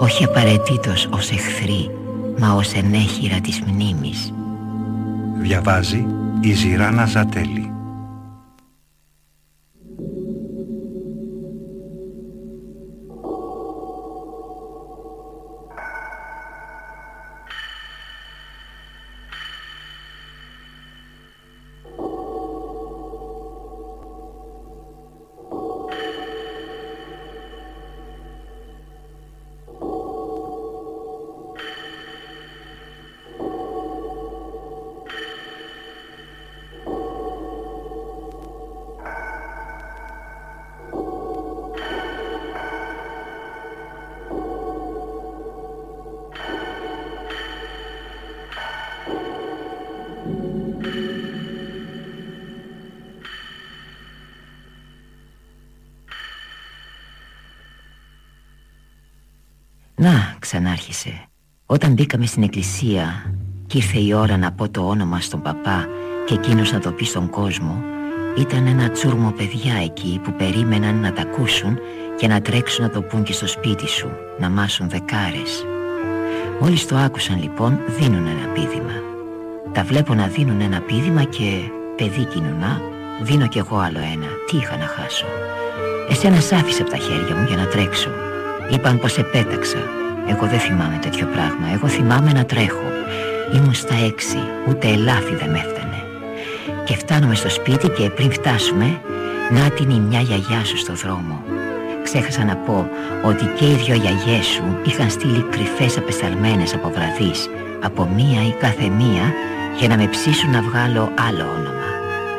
όχι απαραίτητος ως εχθροί, μα ως ενέχειρα της μνήμης. Διαβάζει η Ζηράνα Ζατέλη. Να, ξανάρχισε. Όταν μπήκαμε στην εκκλησία και ήρθε η ώρα να πω το όνομα στον παπά και εκείνος να το πει στον κόσμο, ήταν ένα τσούρμο παιδιά εκεί που περίμεναν να τα ακούσουν και να τρέξουν να το πούν και στο σπίτι σου, να μάσουν δεκάρες. Μόλις το άκουσαν λοιπόν δίνουν ένα πίδημα. Τα βλέπω να δίνουν ένα πίδημα και παιδί κοινωνά, δίνω κι εγώ άλλο ένα. Τι είχα να χάσω. Εσένα σ' άφησε από τα χέρια μου για να τρέξω. Είπαν πως επέταξα. Εγώ δεν θυμάμαι τέτοιο πράγμα. Εγώ θυμάμαι να τρέχω. Ήμουν στα έξι, ούτε ελάφι δεν με έφτανε. Και φτάνουμε στο σπίτι και πριν φτάσουμε, να την η μια γιαγιά σου στο δρόμο. Ξέχασα να πω ότι και οι δυο γιαγιές σου είχαν στείλει κρυφές απεσταλμένες από βραδείς, από μία ή κάθε μία, για να με ψήσουν να βγάλω άλλο όνομα.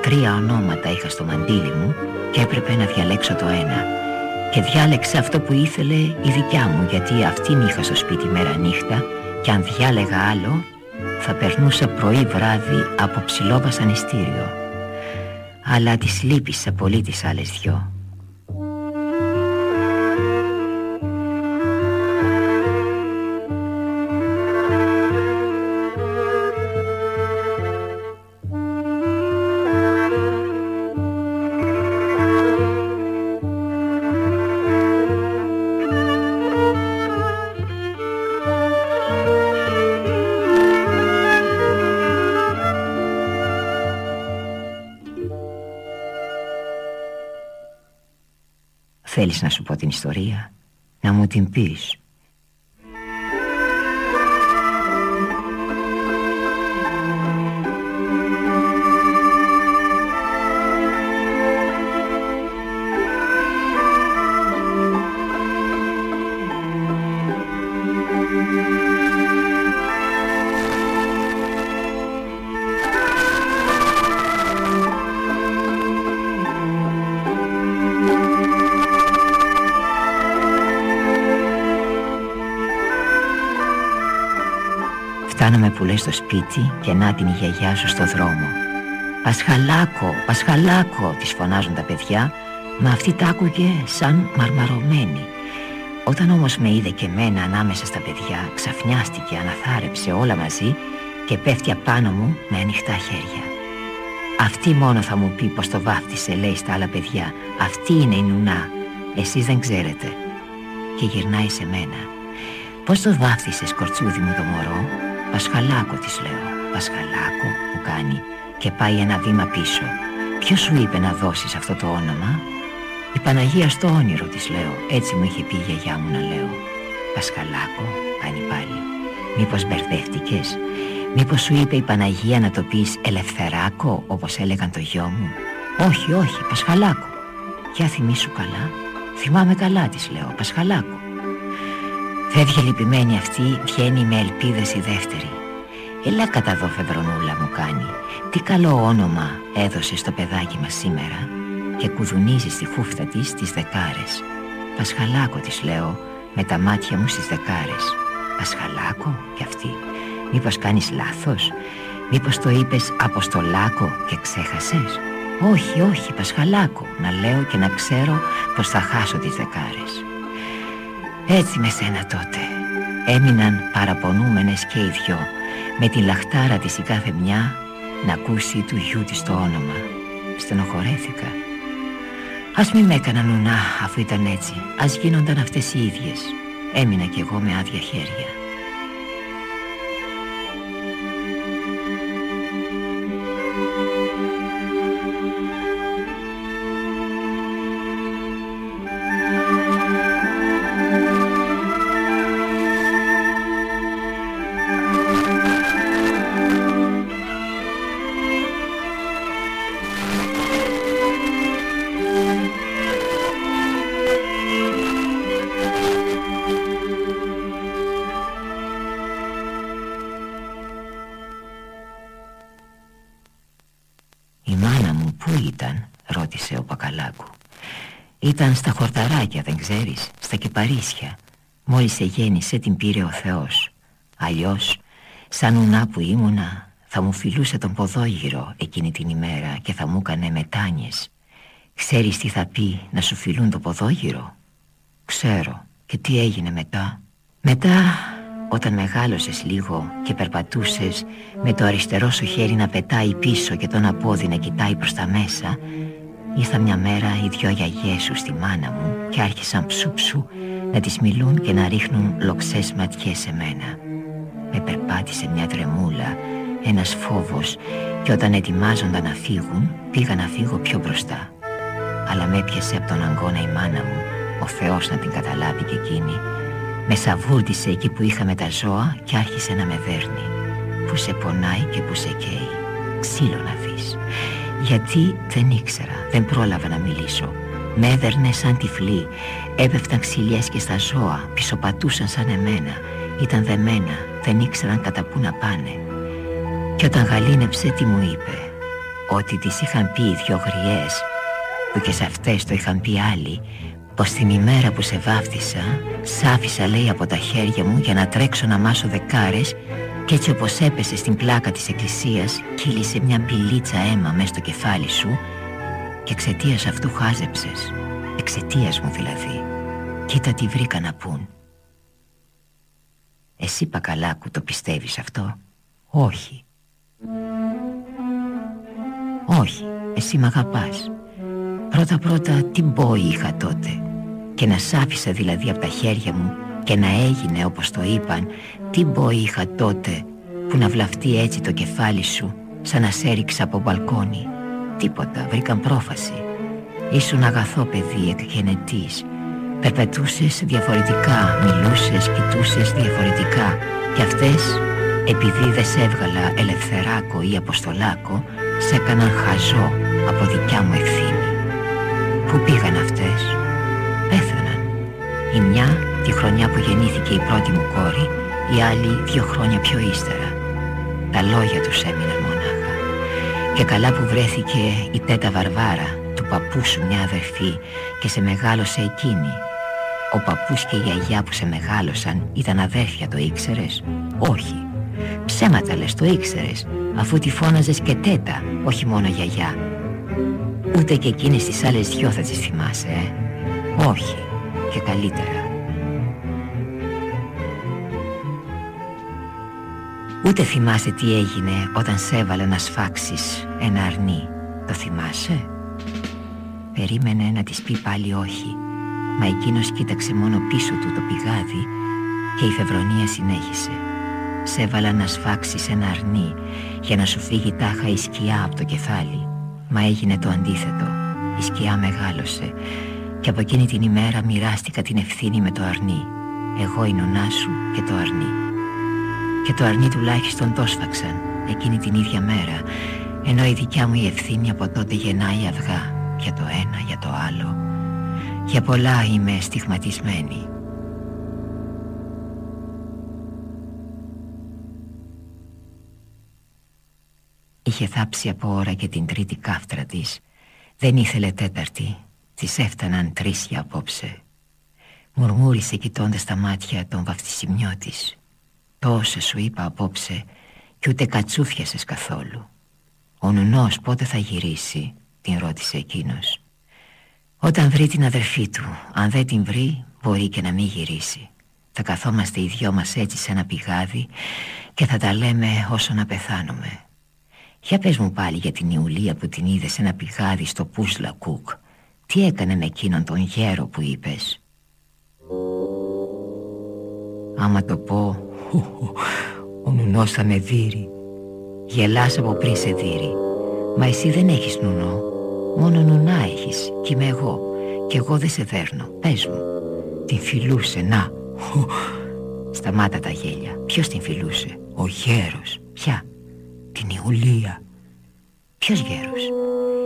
Τρία ονόματα είχα στο μαντίλι μου και έπρεπε να διαλέξω το ένα και διάλεξα αυτό που ήθελε η δικιά μου γιατί αυτήν είχα στο σπίτι μέρα νύχτα και αν διάλεγα άλλο θα περνούσα πρωί βράδυ από ψηλό βασανιστήριο. Αλλά τις λύπησα πολύ τις άλλες δυο Θέλεις να σου πω την ιστορία Να μου την πεις στο σπίτι και να την η γιαγιά σου στο δρόμο Πασχαλάκο, Πασχαλάκο της φωνάζουν τα παιδιά Μα αυτή τα άκουγε σαν μαρμαρωμένη. Όταν όμως με είδε και μένα ανάμεσα στα παιδιά Ξαφνιάστηκε, αναθάρεψε όλα μαζί Και πέφτει απάνω μου με ανοιχτά χέρια. Αυτή μόνο θα μου πει πως το βάφτισε λέει στα άλλα παιδιά. Αυτή είναι η Νουνά. Εσείς δεν ξέρετε Και γυρνάει σε μένα. Πώς το βάφτισες κορτσούδι μου το μωρό Πασχαλάκο της λέω. Πασχαλάκο μου κάνει και πάει ένα βήμα πίσω. Ποιος σου είπε να δώσεις αυτό το όνομα; Η Παναγία στο όνειρο της λέω. Έτσι μου είχε πει η γιαγιά μου να λέω. Πασχαλάκο κάνει πάλι. Μήπως μπερδεύτηκες; Μήπως σου είπε η Παναγία να το πεις Ελευθεράκο όπως έλεγαν το γιο μου; Όχι όχι Πασχαλάκο Για θυμίσου καλά. Θυμάμαι καλά της λέω Πασχαλάκο Φεύγει λυπημένη αυτή, βγαίνει με ελπίδες η δεύτερη. Έλα κατά εδώ φεδρονούλα μου κάνει. Τι καλό όνομα έδωσε στο παιδάκι μας σήμερα Και κουδουνίζει στη φούφτα της τις δεκάρες. Πασχαλάκο της λέω με τα μάτια μου στις δεκάρες. Πασχαλάκο κι αυτή. Μήπως κάνεις λάθος; Μήπως το είπες Αποστολάκο και ξέχασες; Όχι, όχι, Πασχαλάκο Να λέω και να ξέρω πως θα χάσω τις δεκάρες Έτσι με σένα τότε. Έμειναν παραπονούμενες και οι δυο Με τη λαχτάρα της η κάθε μια Να ακούσει του γιού της το όνομα. Στενοχωρέθηκα. Ας μην με έκαναν ουνά αφού ήταν έτσι. Ας γίνονταν αυτές οι ίδιες. Έμεινα κι εγώ με άδεια χέρια Ήταν στα χορταράκια δεν ξέρεις Στα κυπαρίσια. Μόλις σε γέννησε την πήρε ο Θεός. Αλλιώς σαν ουνά που ήμουνα Θα μου φιλούσε τον ποδόγυρο εκείνη την ημέρα Και θα μου έκανε μετάνιες. Ξέρεις τι θα πει να σου φιλούν το ποδόγυρο; Ξέρω. Και τι έγινε μετά; Μετά όταν μεγάλωσες λίγο και περπατούσες με το αριστερό σου χέρι να πετάει πίσω και τον απόδι να κοιτάει προς τα μέσα Ήρθα μια μέρα οι δυο γιαγιές σου στη μάνα μου και άρχισαν ψου να τις μιλούν και να ρίχνουν λοξές ματιές σε μένα. Με περπάτησε μια τρεμούλα, ένας φόβος και όταν ετοιμάζονταν να φύγουν πήγα να φύγω πιο μπροστά. Αλλά με έπιασε από τον αγκώνα η μάνα μου, ο Θεός να την καταλάβει και εκείνη. Με σαβούρτισε εκεί που είχαμε τα ζώα και άρχισε να με δέρνει. Που σε πονάει και που σε καίει. Ξύλο να δεις. Γιατί δεν ήξερα, δεν πρόλαβα να μιλήσω. Με έδερνε σαν τυφλή. Έπεφταν ξυλιές και στα ζώα. Πισωπατούσαν σαν εμένα. Ήταν δεμένα, δεν ήξεραν κατά πού να πάνε. Και όταν γαλήνεψε τι μου είπε. Ότι τις είχαν πει οι δυο γριές. Που και σε αυτές το είχαν πει άλλοι Πως την ημέρα που σε βάφτισα Σ' άφησα λέει από τα χέρια μου Για να τρέξω να μάσω δεκάρες κι έτσι όπως έπεσε στην πλάκα της εκκλησίας Κύλησε μια μπιλίτσα αίμα μέσα στο κεφάλι σου Και εξαιτίας αυτού χάζεψες. Εξαιτίας μου δηλαδή. Κοίτα τι βρήκα να πούν Εσύ Πακαλάκου το πιστεύεις αυτό; Όχι. Όχι. Εσύ μ' αγαπάς Πρώτα πρώτα τι μπόη είχα τότε; Και να σ' άφησα δηλαδή από τα χέρια μου και να έγινε όπως το είπαν Τι μπόη είχα τότε που να βλαφτεί έτσι το κεφάλι σου Σαν να σε έριξα από μπαλκόνι; Τίποτα, βρήκαν πρόφαση. Ήσουν αγαθό παιδί εκγενετής. Περπετούσες διαφορετικά, μιλούσες, κοιτούσες διαφορετικά. Και αυτές, επειδή δεν σε έβγαλα ελευθεράκο ή αποστολάκο Σε έκαναν χαζό από δικιά μου ευθύνη Πού πήγαν αυτές, πέθαναν. Η μια τη χρονιά που γεννήθηκε η πρώτη μου κόρη Η άλλη δύο χρόνια πιο ύστερα. Τα λόγια τους έμειναν μονάχα. Και καλά που βρέθηκε η τέτα Βαρβάρα Του παππού σου μια αδερφή Και σε μεγάλωσε εκείνη. Ο παππούς και η γιαγιά που σε μεγάλωσαν Ήταν αδέρφια το ήξερες; Όχι. Ψέματα λες το ήξερες Αφού τη φώναζες και τέτα Όχι μόνο γιαγιά Ούτε και εκείνες τις άλλες δυο θα τις θυμάσαι ε; Όχι και καλύτερα. Ούτε θυμάσαι τι έγινε όταν σε έβαλε να σφάξεις ένα αρνί. Το θυμάσαι; Περίμενε να της πει πάλι όχι. Μα εκείνος κοίταξε μόνο πίσω του το πηγάδι Και η φευρονία συνέχισε. Σε έβαλα να σφάξεις ένα αρνί Για να σου φύγει τάχα η σκιά από το κεφάλι Μα έγινε το αντίθετο. Η σκιά μεγάλωσε. Και από εκείνη την ημέρα μοιράστηκα την ευθύνη με το αρνί. Εγώ η νονά σου και το αρνί. Και το αρνί τουλάχιστον το σφαξαν εκείνη την ίδια μέρα ενώ η δικιά μου η ευθύνη από τότε γεννάει αυγά για το ένα, για το άλλο. Για πολλά είμαι στιγματισμένη Είχε θάψει από ώρα και την τρίτη κάφτρα της. Δεν ήθελε τέταρτη. Της έφταναν τρεις για απόψε. Μουρμούρισε κοιτώντας τα μάτια τον βαφτισιμιό της. Τόσε σου είπα απόψε και ούτε κατσούφιασες καθόλου. Ο νουνός πότε θα γυρίσει την ρώτησε εκείνος. Όταν βρει την αδερφή του Αν δεν την βρει μπορεί και να μην γυρίσει. Θα καθόμαστε οι δυο μας έτσι σε ένα πηγάδι Και θα τα λέμε όσο να πεθάνουμε Για πες μου πάλι για την Ιουλία που την είδε σε ένα πηγάδι στο Πούσλα Κουκ. Τι έκανε με εκείνον τον γέρο που είπες; Άμα το πω Ο νουνός θα με δείρει Γελάς από πριν σε δείρει Μα εσύ δεν έχεις νουνό. Μόνο νουνά έχεις. Κι είμαι εγώ. Κι εγώ δεν σε δέρνω. Πες μου. Την φιλούσε να. Σταμάτα τα γέλια. Ποιος την φιλούσε; Ο γέρος. Ποια; Την Ιουλία. Ποιος γέρος;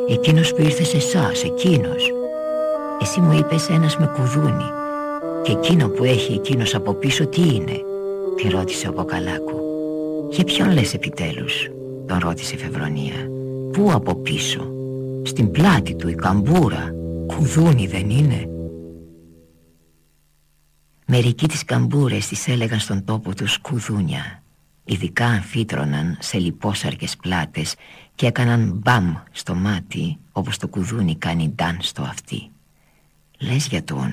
Εκείνος που ήρθε σε εσάς Εκείνος. Εσύ μου είπες ένας με κουδούνι. Και εκείνο που έχει εκείνος από πίσω τι είναι; Τη ρώτησε ο Ποκαλάκου. «Για ποιον λες επιτέλους» τον ρώτησε η Φεβρονία «Πού από πίσω» «Στην πλάτη του η καμπούρα» «Κουδούνι δεν είναι» Μερικοί τις καμπούρες τις έλεγαν στον τόπο τους κουδούνια Ειδικά αν φύτρωναν σε λιπόσαρκες πλάτες Και έκαναν μπαμ στο μάτι Όπως το κουδούνι κάνει ντάν στο αυτί. Λες για τον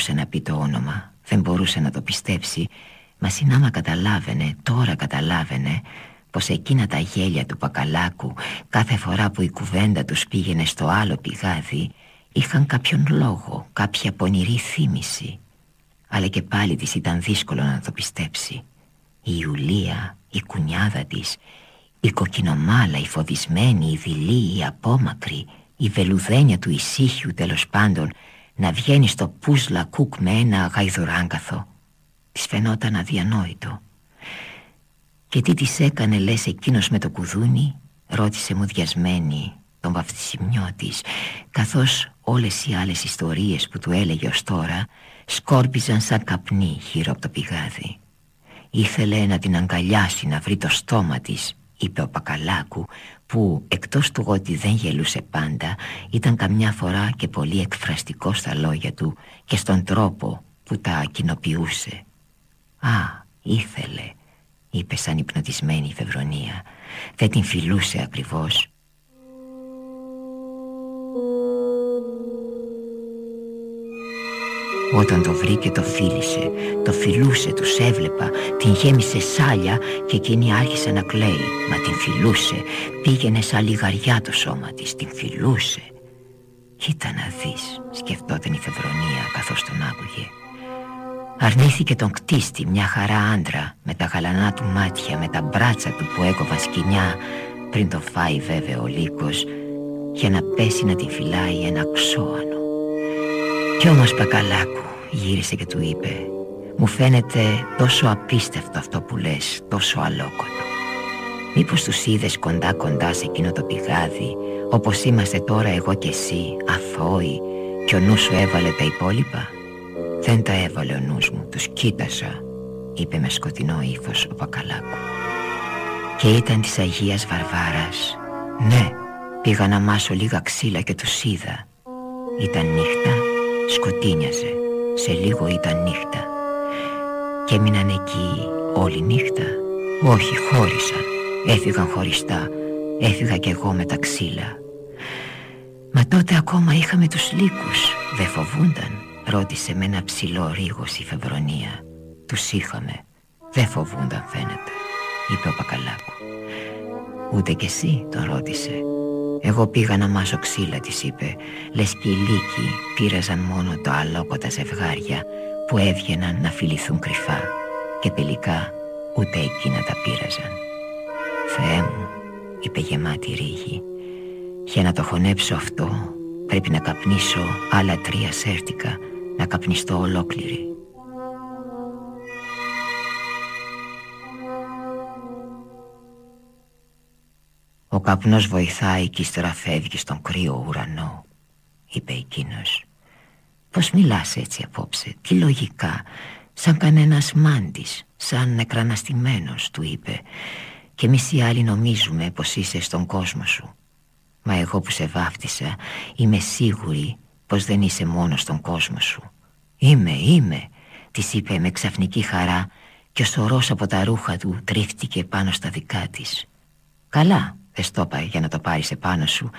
μπορούσε να πει το όνομα Δεν μπορούσε να το πιστέψει Μα συνάμα καταλάβαινε, τώρα καταλάβαινε Πως εκείνα τα γέλια του Πακαλάκου Κάθε φορά που η κουβέντα τους πήγαινε στο άλλο πηγάδι Είχαν κάποιον λόγο, κάποια πονηρή θύμηση. Αλλά και πάλι της ήταν δύσκολο να το πιστέψει. Η Ιουλία, η κουνιάδα της Η κοκκινομάλα, η φοβισμένη, η δειλή, η απόμακρη Η βελουδένια του ησύχιου τέλος πάντων να βγαίνει στο πούσλα κουκ με ένα γαϊδουράγκαθο Της φαινόταν αδιανόητο. Και τι της έκανε λες εκείνος με το κουδούνι Ρώτησε μου διασμένη τον βαφτισιμιό της Καθώς όλες οι άλλες ιστορίες που του έλεγε ως τώρα Σκόρπιζαν σαν καπνί γύρω από το πηγάδι. Ήθελε να την αγκαλιάσει να βρει το στόμα της είπε ο Πακαλάκου που εκτός του ότι δεν γελούσε πάντα ήταν καμιά φορά και πολύ εκφραστικό στα λόγια του και στον τρόπο που τα κοινοποιούσε. «Α, ήθελε», είπε σαν υπνοτισμένη η Φεβρονία. Δεν την φιλούσε ακριβώς. Όταν το βρήκε το φίλησε, το φιλούσε, τους έβλεπα, την γέμισε σάλια και εκείνη άρχισε να κλαίει. Μα την φιλούσε, πήγαινε σαν λιγαριά το σώμα της, την φιλούσε. Κοίτα να δεις, σκεφτόταν η Φεβρονία καθώς τον άκουγε. Αρνήθηκε τον κτίστη μια χαρά άντρα με τα γαλανά του μάτια, με τα μπράτσα του που έκοβαν σκηνιά πριν το φάει βέβαια ο λύκος για να πέσει να την φυλάει ένα ξώανο. Κι όμως Πακαλάκου γύρισε και του είπε Μου φαίνεται τόσο απίστευτο αυτό που λες, τόσο αλόκοτο. Μήπως τους είδες κοντά κοντά σε εκείνο το πηγάδι Όπως είμαστε τώρα εγώ και εσύ, αθώοι Και ο νους σου έβαλε τα υπόλοιπα; Δεν τα έβαλε ο νους μου, τους κοίτασα Είπε με σκοτεινό ύφος ο Πακαλάκου. Και ήταν της Αγίας Βαρβάρας. Ναι, πήγα να μάσω λίγα ξύλα και τους είδα. Ήταν νύχτα Σκοτίνιαζε Σε λίγο ήταν νύχτα. Και έμειναν εκεί όλη νύχτα. Όχι χώρισαν. Έφυγαν χωριστά. Έφυγα κι εγώ με τα ξύλα. Μα τότε ακόμα είχαμε τους λύκους. Δεν φοβούνταν Ρώτησε με ένα ψηλό ρίγος η Φεβρονία. Τους είχαμε. Δεν φοβούνταν φαίνεται Είπε ο Πακαλάκου. Ούτε κι εσύ τον ρώτησε εγώ πήγα να μάσω ξύλα της είπε. Λες και οι λύκοι πήραζαν μόνο το αλόκοτα ζευγάρια Που έβγαιναν να φιληθούν κρυφά Και τελικά ούτε εκείνα τα πήραζαν. Θεέ μου είπε γεμάτη ρίγη Για να το χωνέψω αυτό Πρέπει να καπνίσω άλλα τρία σέρτικα Να καπνιστώ ολόκληρη Ο καπνός βοηθάει και ύστερα φεύγει στον κρύο ουρανό Είπε εκείνος. Πώς μιλάς έτσι απόψε, τι λογικά Σαν κανένας μάντης, σαν νεκραναστημένος του είπε. Και εμείς οι άλλοι νομίζουμε πως είσαι στον κόσμο σου. Μα εγώ που σε βάφτισα είμαι σίγουρη πως δεν είσαι μόνο στον κόσμο σου. Είμαι, είμαι, της είπε με ξαφνική χαρά και ο σωρός από τα ρούχα του τρίφτηκε πάνω στα δικά της. Καλά, δεν στο για να το πάρεις επάνω σου.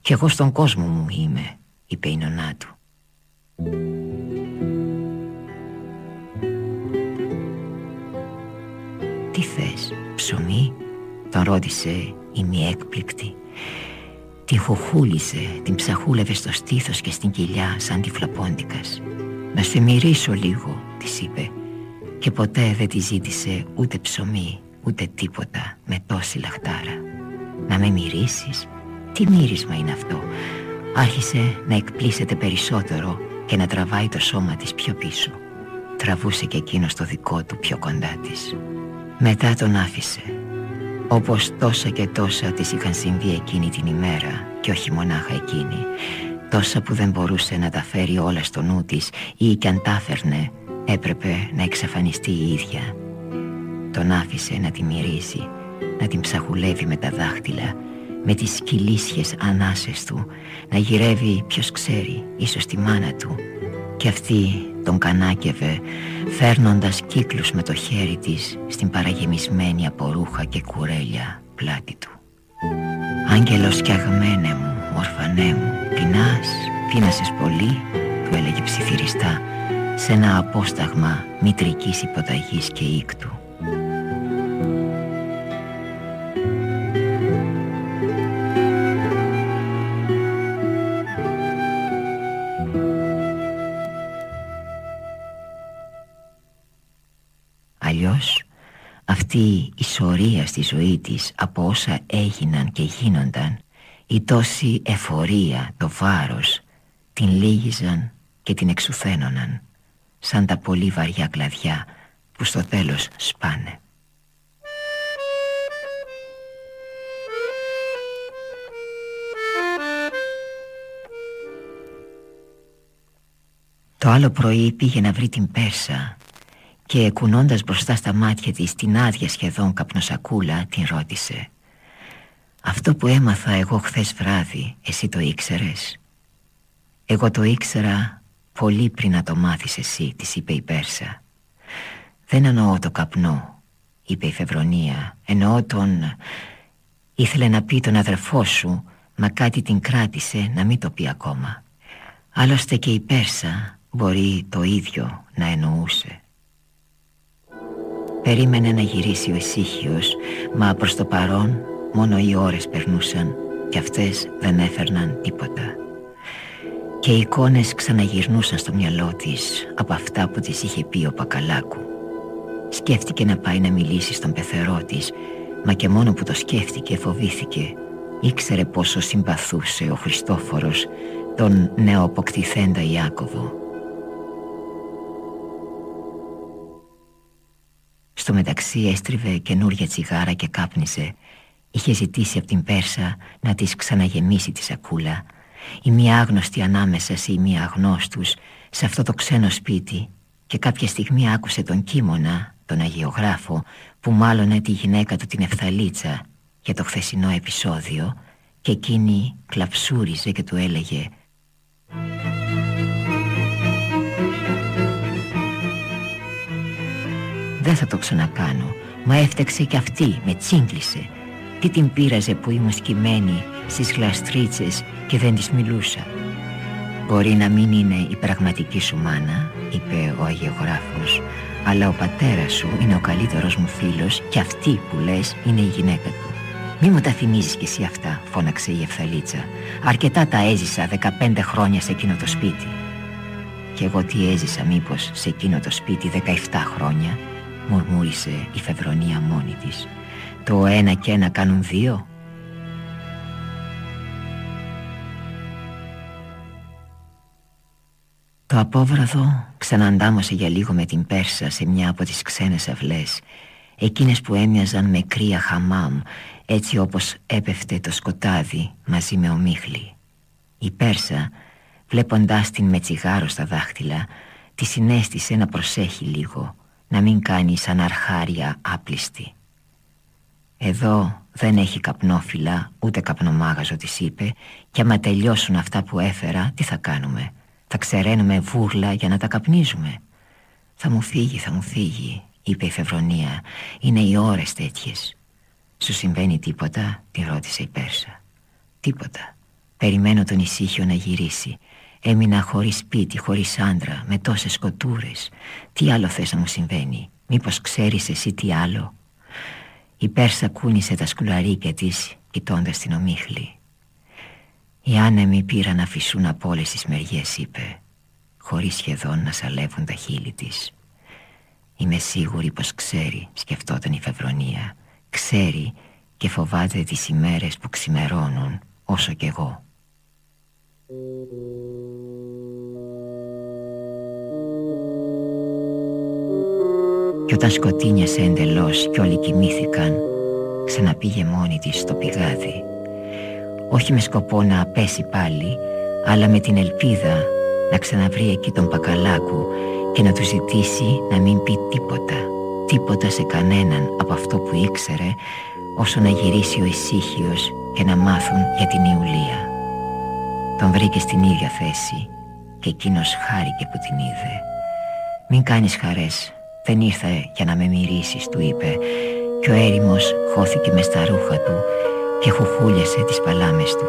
Κι εγώ στον κόσμο μου είμαι, είπε η νονά του. Τι θες, ψωμί, τον ρώτησε η μη έκπληκτη. Την χουχούλησε, την ψαχούλευε στο στήθος και στην κοιλιά σαν τη φλαπόντικας. «Να σε μυρίσω λίγο», της είπε Και ποτέ δεν τη ζήτησε ούτε ψωμί, ούτε τίποτα με τόση λαχτάρα «Να με μυρίσεις, τι μύρισμα είναι αυτό» Άρχισε να εκπλήσεται περισσότερο και να τραβάει το σώμα της πιο πίσω. Τραβούσε και εκείνος το δικό του πιο κοντά της. Μετά τον άφησε. Όπως τόσα και τόσα της είχαν συμβεί εκείνη την ημέρα Και όχι μονάχα εκείνη Τόσα που δεν μπορούσε να τα φέρει όλα στο νου της Ή κι αν τα φέρνε έπρεπε να εξαφανιστεί η ίδια. Τον άφησε να τη μυρίζει Να την ψαχουλεύει με τα δάχτυλα Με τις σκυλίσιες ανάσες του Να γυρεύει ποιος ξέρει Ίσως τη μάνα του. Και αυτή τον κανάκευε Φέρνοντας κύκλους με το χέρι της Στην παραγεμισμένη από ρούχα και κουρέλια πλάτη του. Άγγελος κι αγμένε μου ορφανέ μου Πεινάς, πείνασες πολύ Του έλεγε ψιθυριστά Σε ένα απόσταγμα μητρικής υποταγής και ήκτου σωρία στη ζωή της από όσα έγιναν και γίνονταν η τόση εφορία, το βάρος την λίγιζαν και την εξουθένωναν σαν τα πολύ βαριά κλαδιά που στο τέλος σπάνε. Το άλλο πρωί πήγε να βρει την Πέρσα και κουνώντας μπροστά στα μάτια της την άδεια σχεδόν καπνοσακούλα την ρώτησε αυτό που έμαθα εγώ χθες βράδυ Εσύ το ήξερες; Εγώ το ήξερα πολύ πριν να το μάθεις εσύ Της είπε η Πέρσα. Δεν εννοώ το καπνό Είπε η Φεβρονία Εννοώ τον Ήθελε να πει τον αδερφό σου Μα κάτι την κράτησε να μην το πει ακόμα Άλλωστε και η Πέρσα Μπορεί το ίδιο να εννοούσε Περίμενε να γυρίσει ο ησύχιος Μα προς το παρόν Μόνο οι ώρες περνούσαν και αυτές δεν έφερναν τίποτα. Και οι εικόνες ξαναγυρνούσαν στο μυαλό της Από αυτά που της είχε πει ο Πακαλάκου. Σκέφτηκε να πάει να μιλήσει στον πεθερό της Μα και μόνο που το σκέφτηκε φοβήθηκε. Ήξερε πόσο συμπαθούσε ο Χριστόφορος Τον νεοποκτηθέντα Ιάκωβο Στο μεταξύ έστριβε καινούρια τσιγάρα και κάπνιζε. Είχε ζητήσει από την Πέρσα να της ξαναγεμίσει τη σακούλα. Η μία άγνωστη ανάμεσα σε η μία αγνώστους Σε αυτό το ξένο σπίτι. Και κάποια στιγμή άκουσε τον Κίμωνα, τον Αγιογράφο Που μάλωνε τη γυναίκα του την Ευθαλίτσα Για το χθεσινό επεισόδιο Και εκείνη κλαψούριζε και του έλεγε Δεν θα το ξανακάνω. Μα έφταξε και αυτή, με τσίγκλισε. Τι την πείραζε που ήμουν σκυμμένη στις γλαστρίτσες και δεν της μιλούσα. Μπορεί να μην είναι η πραγματική σου μάνα, είπε ο αγιογράφος Αλλά ο πατέρας σου είναι ο καλύτερος μου φίλος και αυτή που λες είναι η γυναίκα του Μη μου τα θυμίζεις κι εσύ αυτά, φώναξε η Ευθαλίτσα. Αρκετά τα έζησα 15 χρόνια σε εκείνο το σπίτι Κι εγώ τι έζησα μήπως σε εκείνο το σπίτι 17 χρόνια Μουρμούρισε η Φεβρονία μόνη της το ένα και ένα κάνουν δύο Το απόβραδο ξαναντάμωσε για λίγο με την Πέρσα σε μια από τις ξένες αυλές Εκείνες που έμοιαζαν με κρύα χαμάμ έτσι όπως έπεφτε το σκοτάδι μαζί με ομίχλη. Η Πέρσα, βλέποντάς την με τσιγάρο στα δάχτυλα, τη συνέστησε να προσέχει λίγο, να μην κάνει σαν αρχάρια άπλιστη. Εδώ δεν έχει καπνόφυλλα ούτε καπνομάγαζο της είπε και άμα τελειώσουν αυτά που έφερα τι θα κάνουμε; Θα ξεραίνουμε βούρλα για να τα καπνίζουμε. Θα μου φύγει θα μου φύγει είπε η Φευρονία. Είναι οι ώρες τέτοιες Σου συμβαίνει τίποτα; τη ρώτησε η Πέρσα. Τίποτα. Περιμένω τον ησύχιο να γυρίσει Έμεινα χωρίς σπίτι, χωρίς άντρα, με τόσες σκοτούρες Τι άλλο θες να μου συμβαίνει; Μήπως ξέρεις εσύ τι άλλο; Η Πέρσα κούνησε τα σκουλαρίκια της κοιτώντας την ομίχλη. Οι άνεμοι πήραν να φυσούν από όλες τις μεριές είπε Χωρίς σχεδόν να σαλεύουν τα χείλη της. Είμαι σίγουρη πως ξέρει σκεφτόταν η Φευρονία. Ξέρει και φοβάται τις ημέρες που ξημερώνουν όσο κι εγώ Και όταν σκοτίνιασε εντελώς και όλοι κοιμήθηκαν Ξαναπήγε μόνη της στο πηγάδι. Όχι με σκοπό να απέσει πάλι Αλλά με την ελπίδα να ξαναβρει εκεί τον Πακαλάκου Και να του ζητήσει να μην πει τίποτα Τίποτα σε κανέναν από αυτό που ήξερε Όσο να γυρίσει ο ησύχιος και να μάθουν για την Ιουλία Τον βρήκε στην ίδια θέση Και εκείνος χάρηκε που την είδε. Μην κάνεις χαρές. Δεν ήρθα για να με μυρίσεις του είπε Και ο έρημος χώθηκε μες στα ρούχα του Και χουχούλιασε τις παλάμες του.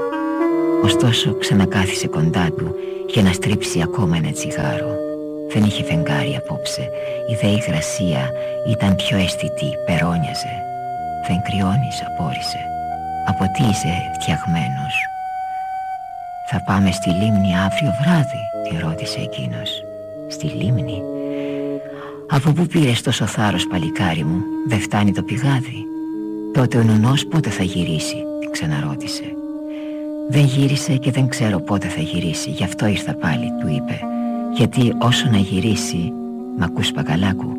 Ωστόσο ξανακάθισε κοντά του Για να στρίψει ακόμα ένα τσιγάρο. Δεν είχε φεγγάρι απόψε. Η δε υγρασία ήταν πιο αισθητή Περώνιαζε. Δεν κρυώνεις απόρρισε. Από τι είσαι φτιαγμένος Θα πάμε στη λίμνη αύριο βράδυ Τη ρώτησε εκείνος. Στη λίμνη; Από πού πήρες τόσο θάρρος παλικάρι μου; Δεν φτάνει το πηγάδι. Τότε ο νονός πότε θα γυρίσει Την ξαναρώτησε. Δεν γύρισε και δεν ξέρω πότε θα γυρίσει Γι' αυτό ήρθα πάλι του είπε. Γιατί όσο να γυρίσει Μ' ακούς Παγκαλάκου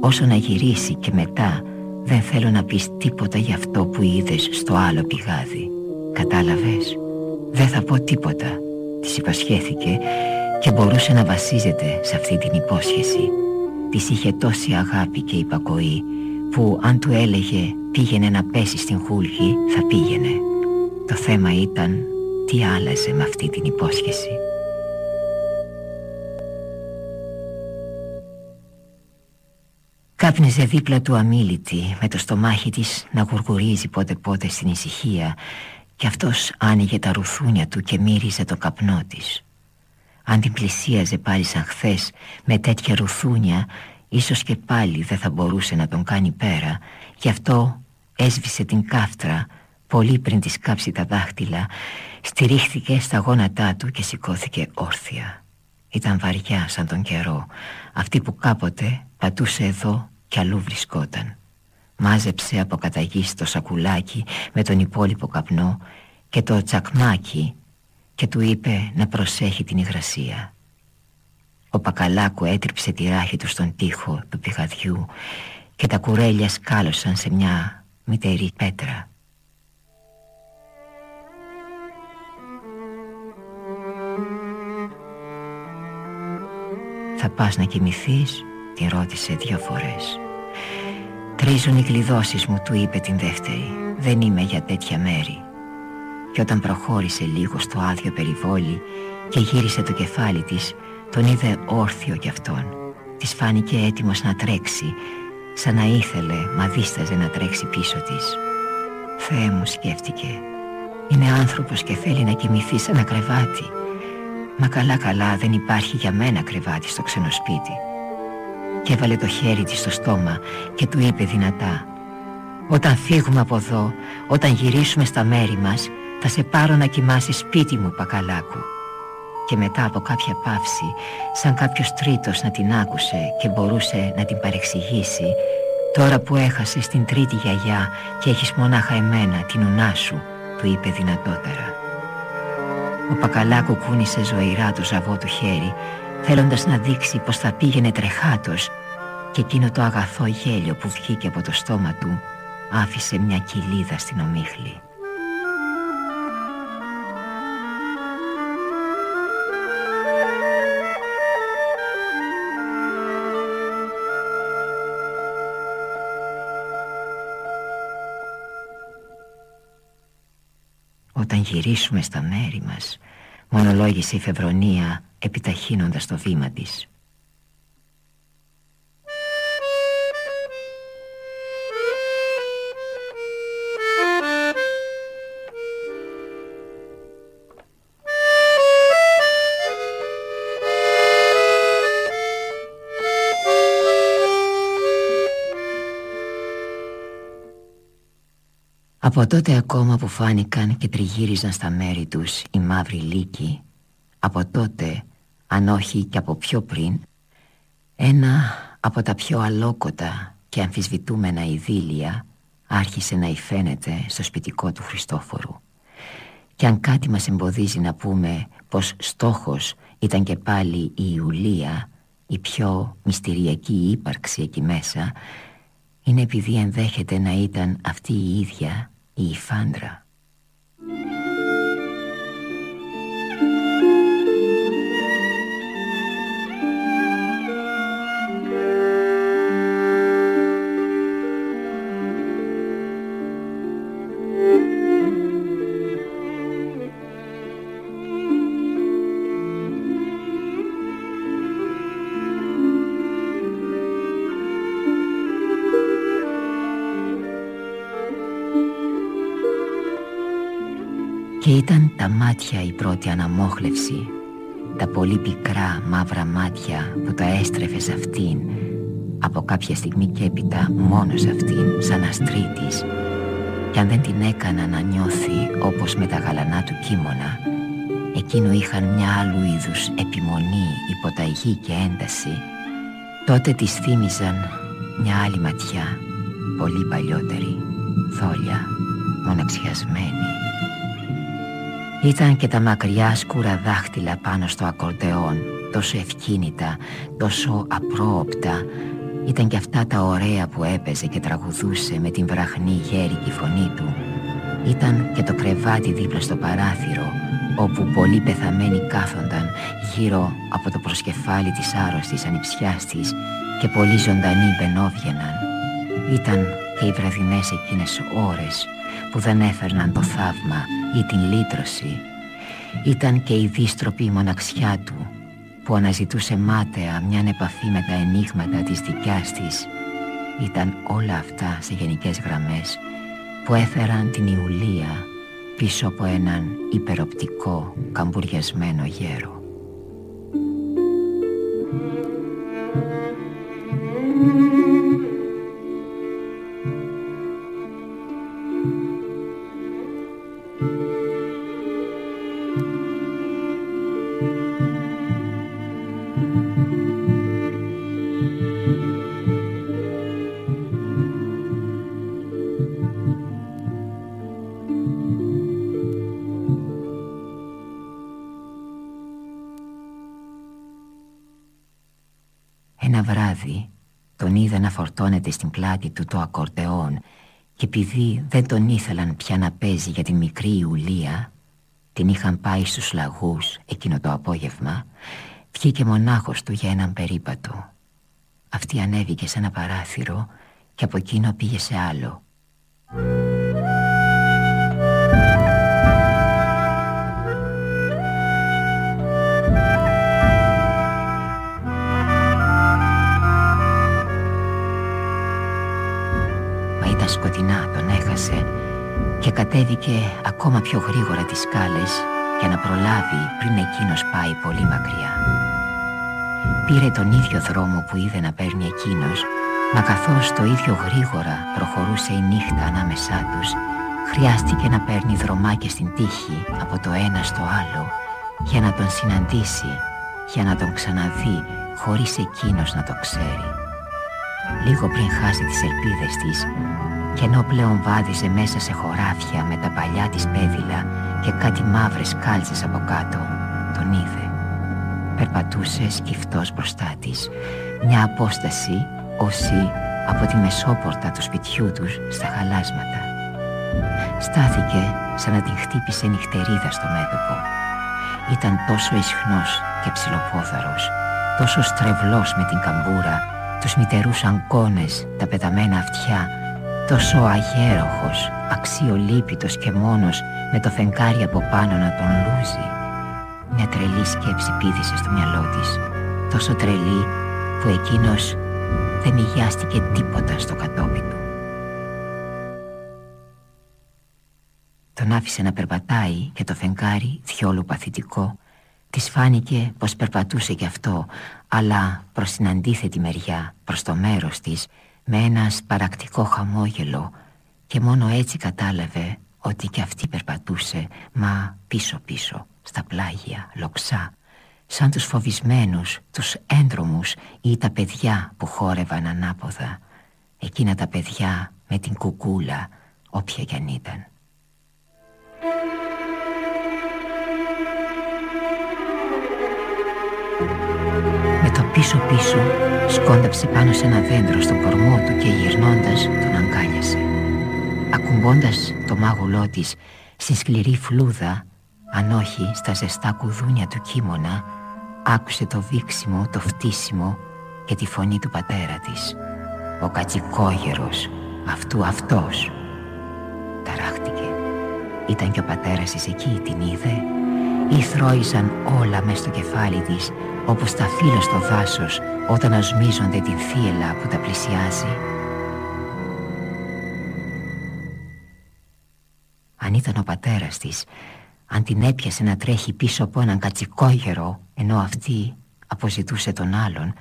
Όσο να γυρίσει και μετά Δεν θέλω να πεις τίποτα για αυτό που είδες Στο άλλο πηγάδι. Κατάλαβες; Δεν θα πω τίποτα Της υποσχέθηκε και μπορούσε να βασίζεται σε αυτή την υπόσχεση Της είχε τόση αγάπη και υπακοή που αν του έλεγε πήγαινε να πέσεις στην χούλγη θα πήγαινε. Το θέμα ήταν τι άλλαζε με αυτή την υπόσχεση. Κάπνιζε δίπλα του αμήλυτη με το στομάχι της να γουργουρίζει πότε πότε στην ησυχία και αυτός άνοιγε τα ρουθούνια του και μύριζε το καπνό της. Αν την πλησίαζε πάλι σαν χθες με τέτοια ρουθούνια Ίσως και πάλι δεν θα μπορούσε να τον κάνει πέρα Γι' αυτό έσβησε την κάφτρα Πολύ πριν της κάψει τα δάχτυλα Στηρίχθηκε στα γόνατά του και σηκώθηκε όρθια. Ήταν βαριά σαν τον καιρό. Αυτή που κάποτε πατούσε εδώ κι αλλού βρισκόταν Μάζεψε από καταγής το σακουλάκι με τον υπόλοιπο καπνό και το τσακμάκι και του είπε να προσέχει την υγρασία. Ο Πακαλάκου έτριψε τη ράχη του στον τοίχο του πηγαδιού και τα κουρέλια σκάλωσαν σε μια μητερή πέτρα. «Θα πας να κοιμηθείς» την ρώτησε δύο φορές. «Τρίζουν οι κλειδώσεις μου» του είπε την δεύτερη. «Δεν είμαι για τέτοια μέρη» και όταν προχώρησε λίγο στο άδειο περιβόλι και γύρισε το κεφάλι της τον είδε όρθιο κι αυτόν. Της φάνηκε έτοιμος να τρέξει σαν να ήθελε μα δίσταζε να τρέξει πίσω της. Θεέ μου σκέφτηκε είναι άνθρωπος και θέλει να κοιμηθεί σε ένα κρεβάτι. Μα καλά καλά δεν υπάρχει για μένα κρεβάτι στο ξενοσπίτι Και έβαλε το χέρι της στο στόμα και του είπε δυνατά Όταν φύγουμε από εδώ, όταν γυρίσουμε στα μέρη μας θα σε πάρω να κοιμάσαι σπίτι μου Πακαλάκου Και μετά από κάποια παύση Σαν κάποιος τρίτος να την άκουσε Και μπορούσε να την παρεξηγήσει Τώρα που έχασες την τρίτη γιαγιά Και έχεις μονάχα εμένα την ουνά σου Του είπε δυνατότερα. Ο Πακαλάκου κούνησε ζωηρά το ζαβό του χέρι Θέλοντας να δείξει πως θα πήγαινε τρεχάτος και εκείνο το αγαθό γέλιο που βγήκε από το στόμα του άφησε μια κοιλίδα στην ομίχλη. Όταν γυρίσουμε στα μέρη μας Μονολόγησε η Φεβρονία επιταχύνοντας το βήμα της. Από τότε ακόμα που φάνηκαν και τριγύριζαν στα μέρη τους οι μαύροι λύκοι Από τότε, αν όχι και από πιο πριν Ένα από τα πιο αλόκοτα και αμφισβητούμενα ειδήλια Άρχισε να υφαίνεται στο σπιτικό του Χριστόφορου Και αν κάτι μας εμποδίζει να πούμε πως στόχος ήταν και πάλι η Ιουλία Η πιο μυστηριακή ύπαρξη εκεί μέσα είναι επειδή ενδέχεται να ήταν αυτή η ίδια η φάντρα. Ήταν τα μάτια η πρώτη αναμόχλευση Τα πολύ πικρά μαύρα μάτια που τα έστρεφε σε αυτήν Από κάποια στιγμή και έπειτα μόνο σε αυτήν σαν αστρίτης. Και αν δεν την έκανα να νιώθει όπως με τα γαλανά του κίμωνα Εκείνο είχαν μια άλλου είδους επιμονή, υποταγή και ένταση. Τότε της θύμιζαν μια άλλη ματιά, πολύ παλιότερη, θόλια, μοναξιασμένη ήταν και τα μακριά σκούρα δάχτυλα πάνω στο ακορτεόν Τόσο ευκίνητα, τόσο απρόοπτα. Ήταν και αυτά τα ωραία που έπαιζε και τραγουδούσε με την βραχνή γέρικη φωνή του. Ήταν και το κρεβάτι δίπλα στο παράθυρο Όπου πολλοί πεθαμένοι κάθονταν γύρω από το προσκεφάλι της άρρωστης ανιψιάς της Και πολλοί ζωντανοί μπαινόβγαιναν. Ήταν και οι βραδινές εκείνες ώρες που δεν έφερναν το θαύμα ή την λύτρωση Ήταν και η δίστροπη μοναξιά του που αναζητούσε μάταια μια επαφή με τα ενίγματα της δικιάς της. Ήταν όλα αυτά σε γενικές γραμμές που έφεραν την Ιουλία πίσω από έναν υπεροπτικό καμπουριασμένο γέρο φορτώνεται στην πλάτη του το ακορτεόν και επειδή δεν τον ήθελαν πια να παίζει για την μικρή Ιουλία την είχαν πάει στους λαγούς εκείνο το απόγευμα βγήκε μονάχος του για έναν περίπατο. Αυτή ανέβηκε σε ένα παράθυρο και από εκείνο πήγε σε άλλο και κατέβηκε ακόμα πιο γρήγορα τις σκάλες για να προλάβει πριν εκείνος πάει πολύ μακριά. Πήρε τον ίδιο δρόμο που είδε να παίρνει εκείνος Μα καθώς το ίδιο γρήγορα προχωρούσε η νύχτα ανάμεσά τους Χρειάστηκε να παίρνει δρομάκια στην τύχη από το ένα στο άλλο Για να τον συναντήσει, για να τον ξαναδεί χωρίς εκείνος να το ξέρει Λίγο πριν χάσει τις ελπίδες της και ενώ πλέον βάδιζε μέσα σε χωράφια με τα παλιά της πέδιλα και κάτι μαύρες κάλτσες από κάτω, τον είδε. Περπατούσε σκυφτός μπροστά της, μια απόσταση όσοι από τη μεσόπορτα του σπιτιού τους στα χαλάσματα. Στάθηκε σαν να την χτύπησε νυχτερίδα στο μέτωπο. Ήταν τόσο ισχνός και ψιλοπόθαρος, τόσο στρεβλός με την καμπούρα, τους μητερούς αγκώνες, τα πεταμένα αυτιά, τόσο αγέροχος, αξιολύπητος και μόνος με το φεγγάρι από πάνω να τον λούζει. Μια τρελή σκέψη πήδησε στο μυαλό της, τόσο τρελή που εκείνος δεν υγιάστηκε τίποτα στο κατόπι του. Τον άφησε να περπατάει και το φεγγάρι, θιόλου παθητικό, της φάνηκε πως περπατούσε κι αυτό, αλλά προς την αντίθετη μεριά, προς το μέρος της, με ένα σπαρακτικό χαμόγελο και μόνο έτσι κατάλαβε ότι κι αυτή περπατούσε, μα πίσω-πίσω, στα πλάγια, λοξά, σαν τους φοβισμένους, τους έντρομους ή τα παιδιά που χόρευαν ανάποδα, εκείνα τα παιδιά με την κουκούλα, όποια κι αν ήταν. Με το πίσω-πίσω σκόνταψε πάνω σε ένα δέντρο στον κορμό του και γυρνώντας τον αγκάλιασε. Ακουμπώντας το μάγουλό της στη σκληρή φλούδα, αν όχι στα ζεστά κουδούνια του κίμωνα, άκουσε το βήξιμο, το φτύσιμο και τη φωνή του πατέρα της. Ο κατσικόγερος, αυτού αυτός. Ταράχτηκε. Ήταν και ο πατέρας της εκεί, την είδε. Ή θρώησαν όλα μες στο κεφάλι της, όπως τα φύλλα στο δάσος όταν ασμίζονται την θύελα που τα πλησιάζει. Αν ήταν ο πατέρας της, αν την έπιασε να τρέχει πίσω από έναν κατσικόγερο ενώ αυτή αποζητούσε τον άλλον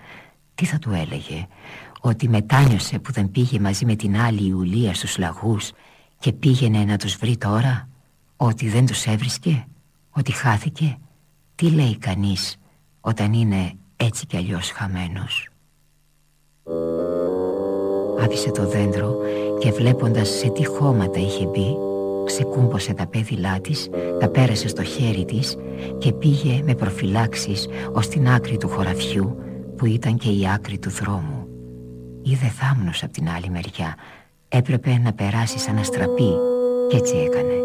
τι θα του έλεγε; Ότι μετάνιωσε που δεν πήγε μαζί με την άλλη Ιουλία στους λαγούς και πήγαινε να τους βρει τώρα; Ότι δεν τους έβρισκε; Ότι χάθηκε; Τι λέει κανείς; Όταν είναι έτσι κι αλλιώς χαμένος Άφησε το δέντρο και βλέποντας σε τι χώματα είχε μπει ξεκούμποσε τα πέδιλά της, τα πέρασε στο χέρι της και πήγε με προφυλάξεις ως την άκρη του χωραφιού που ήταν και η άκρη του δρόμου. Είδε θάμνος από την άλλη μεριά, έπρεπε να περάσει σαν αστραπή και έτσι έκανε.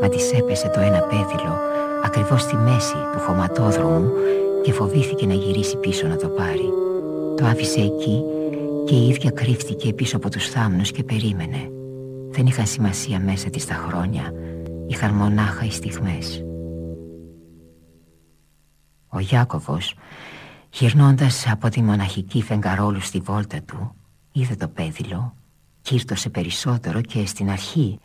Μα της έπεσε το ένα πέδιλο ακριβώς στη μέση του χωματόδρομου και φοβήθηκε να γυρίσει πίσω να το πάρει. Το άφησε εκεί και η ίδια κρύφτηκε πίσω από τους θάμνους και περίμενε. Δεν είχαν σημασία μέσα της τα χρόνια Είχαν μονάχα οι στιγμές Ο Γιάκωβος Γυρνώντας από τη μοναχική φεγγαρόλου στη βόλτα του Είδε το πέδιλο Κύρτωσε περισσότερο και στην αρχή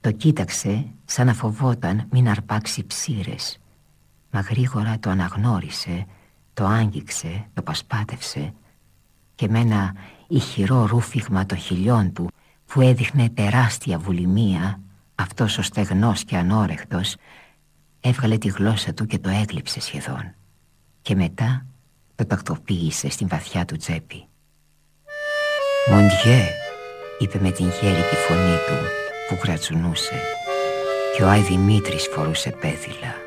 Το κοίταξε σαν να φοβόταν μην αρπάξει ψήρες Μα γρήγορα το αναγνώρισε Το άγγιξε, το πασπάτευσε Και με ένα ηχηρό ρούφιγμα των χιλιών του που έδειχνε τεράστια βουλημία αυτός ο στεγνός και ανόρεχτος έβγαλε τη γλώσσα του και το έγλειψε σχεδόν. Και μετά το τακτοποίησε στην βαθιά του τσέπη. «Μοντιέ» είπε με την γέρικη φωνή του που γρατσουνούσε και ο Άι Δημήτρης φορούσε πέθυλα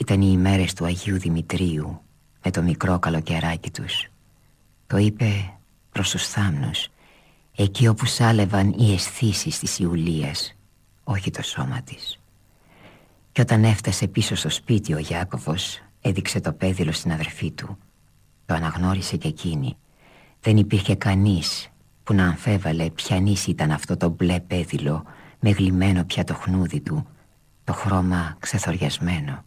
Ήταν οι ημέρες του Αγίου Δημητρίου με το μικρό καλοκαιράκι τους. Το είπε προς τους θάμνους εκεί όπου σάλευαν οι αισθήσεις της Ιουλίας όχι το σώμα της και όταν έφτασε πίσω στο σπίτι ο Γιάκωβος έδειξε το πέδιλο στην αδερφή του. Το αναγνώρισε και εκείνη. Δεν υπήρχε κανείς που να αμφέβαλε ποιανής ήταν αυτό το μπλε πέδιλο με γλυμμένο πια το χνούδι του το χρώμα ξεθοριασμένο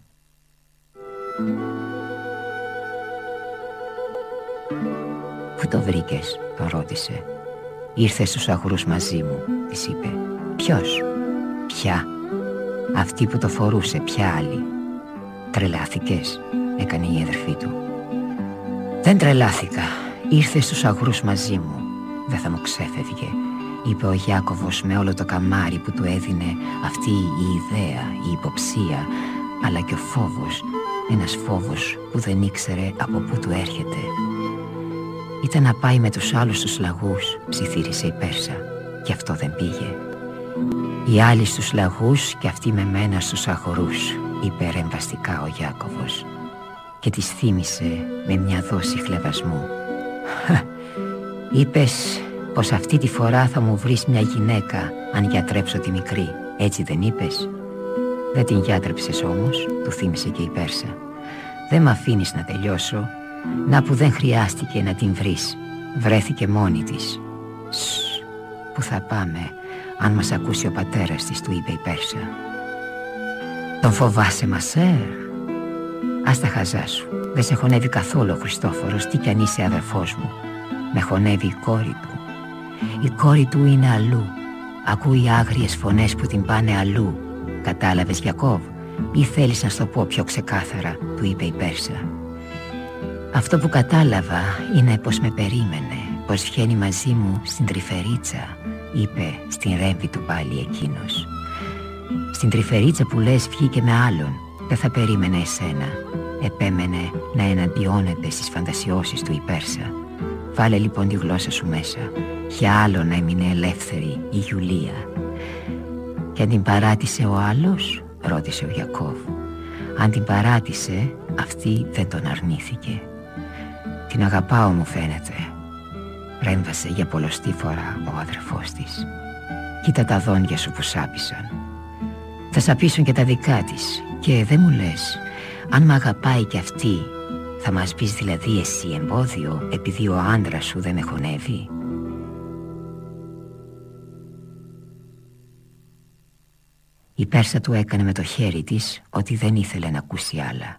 Πού το βρήκες, τον ρώτησε. Ήρθες στους αγρούς μαζί μου, της είπε. Ποιος, ποια; Αυτή που το φορούσε, ποια άλλη; Τρελάθηκες, έκανε η αδερφή του. Δεν τρελάθηκα, ήρθες στους αγρούς μαζί μου. Δεν θα μου ξέφευγε είπε ο Γιάκωβος με όλο το καμάρι που του έδινε αυτή η ιδέα, η υποψία αλλά και ο φόβος ένας φόβος που δεν ήξερε από πού του έρχεται ήταν να πάει με τους άλλους τους λαγούς, ψιθύρισε η Πέρσα. Κι αυτό δεν πήγε. Οι άλλοι στους λαγούς και αυτοί με μένα στους αγορούς, είπε ρεμβαστικά ο Γιάκωβος. Και της θύμισε με μια δόση χλεβασμού Είπες πως αυτή τη φορά θα μου βρεις μια γυναίκα αν γιατρέψω τη μικρή. Έτσι δεν είπες. Δεν την γιάτρεψες όμως, του θύμισε και η Πέρσα. Δεν μ' αφήνεις να τελειώσω. Να που δεν χρειάστηκε να την βρεις. Βρέθηκε μόνη της. Σ, που θα πάμε, αν μας ακούσει ο πατέρας της, του είπε η Πέρσα. Τον φοβάσαι Μασέρ; Ας τα χαζά σου Δεν σε χωνεύει καθόλου ο Χριστόφορος Τι κι αν είσαι αδερφός μου Με χωνεύει η κόρη του Η κόρη του είναι αλλού Ακούει άγριες φωνές που την πάνε αλλού Κατάλαβες Γιακώβ; Ή θέλεις να στο πω πιο ξεκάθαρα Του είπε η Πέρσα. Αυτό που κατάλαβα είναι πως με περίμενε Πως βγαίνει μαζί μου στην τρυφερίτσα Είπε στην ρέμβη του πάλι εκείνος. Στην τρυφερίτσα που λες βγήκε με άλλον Δεν θα περίμενε εσένα Επέμενε να εναντιώνεται στις φαντασιώσεις του η Πέρσα. Βάλε λοιπόν τη γλώσσα σου μέσα. Για άλλο να έμεινε ελεύθερη η Γιουλία Και αν την παράτησε ο άλλος Ρώτησε ο Γιακώβ. Αν την παράτησε Αυτή δεν τον αρνήθηκε Την αγαπάω μου φαίνεται Ρέμβασε για πολλωστή φορά ο αδερφός της. Κοίτα τα δόντια σου που σάπισαν θα σαπίσουν και τα δικά της. Και δεν μου λες Αν μ' αγαπάει κι αυτή Θα μας πεις δηλαδή εσύ εμπόδιο Επειδή ο άντρας σου δεν με χωνεύει Η Πέρσα του έκανε με το χέρι της Ότι δεν ήθελε να ακούσει άλλα.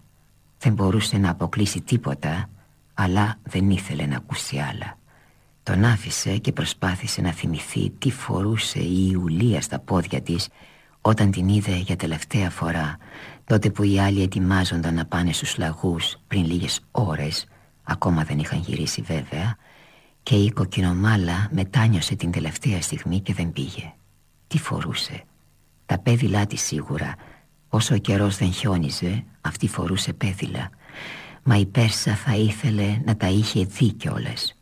Δεν μπορούσε να αποκλείσει τίποτα Αλλά δεν ήθελε να ακούσει άλλα. Τον άφησε και προσπάθησε να θυμηθεί Τι φορούσε η Ιουλία στα πόδια της όταν την είδε για τελευταία φορά Τότε που οι άλλοι ετοιμάζονταν να πάνε στους λαγούς Πριν λίγες ώρες Ακόμα δεν είχαν γυρίσει βέβαια Και η κοκκινομάλα μετάνιωσε την τελευταία στιγμή και δεν πήγε. Τι φορούσε; Τα πέδιλά της σίγουρα. Όσο ο καιρός δεν χιόνιζε Αυτή φορούσε πέδιλα. Μα η Πέρσα θα ήθελε να τα είχε δει κιόλας.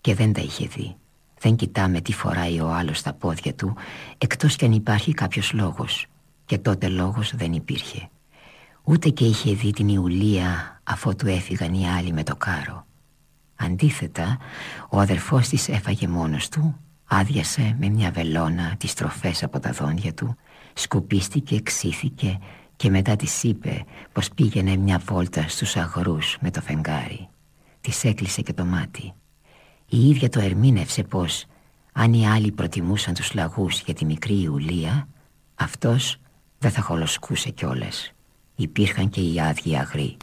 Και δεν τα είχε δει. Δεν κοιτάμε τι φοράει ο άλλος στα πόδια του Εκτός κι αν υπάρχει κάποιος λόγος. Και τότε λόγος δεν υπήρχε. Ούτε και είχε δει την Ιουλία Αφού του έφυγαν οι άλλοι με το κάρο. Αντίθετα Ο αδερφός της έφαγε μόνος του Άδειασε με μια βελόνα τις τροφές από τα δόντια του Σκουπίστηκε, ξύθηκε Και μετά της είπε πως πήγαινε μια βόλτα στους αγρούς με το φεγγάρι. Της έκλεισε και το μάτι. Η ίδια το ερμήνευσε πως αν οι άλλοι προτιμούσαν τους λαγούς για τη μικρή Ιουλία Αυτός δεν θα χολοσκούσε κιόλας. Υπήρχαν και οι άδειοι αγροί.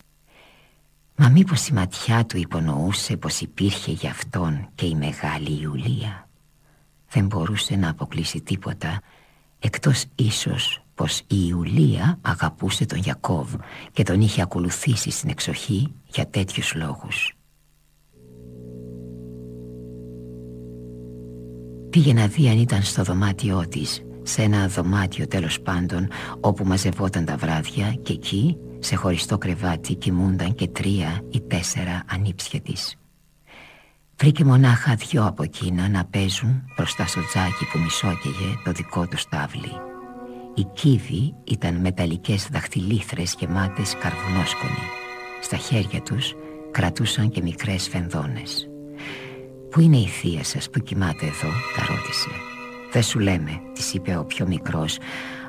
Μα μήπως η ματιά του υπονοούσε πως υπήρχε για αυτόν και η μεγάλη Ιουλία; Δεν μπορούσε να αποκλείσει τίποτα Εκτός ίσως πως η Ιουλία αγαπούσε τον Γιακώβ Και τον είχε ακολουθήσει στην εξοχή για τέτοιους λόγους. Πήγε να δει αν ήταν στο δωμάτιό της Σε ένα δωμάτιο τέλος πάντων Όπου μαζευόταν τα βράδια Και εκεί σε χωριστό κρεβάτι Κοιμούνταν και τρία ή τέσσερα ανήψια της Βρήκε μονάχα δυο από εκείνα να παίζουν Μπροστά στο τζάκι που μισόκαιγε Το δικό του στάβλι. Οι κύβοι ήταν μεταλλικές δαχτυλίθρες Γεμάτες καρβουνόσκονοι. Στα χέρια τους κρατούσαν και μικρές φενδόνες. «Πού είναι η θεία σας που κοιμάται εδώ» τα ρώτησε. «Δεν σου λέμε» της είπε ο πιο μικρός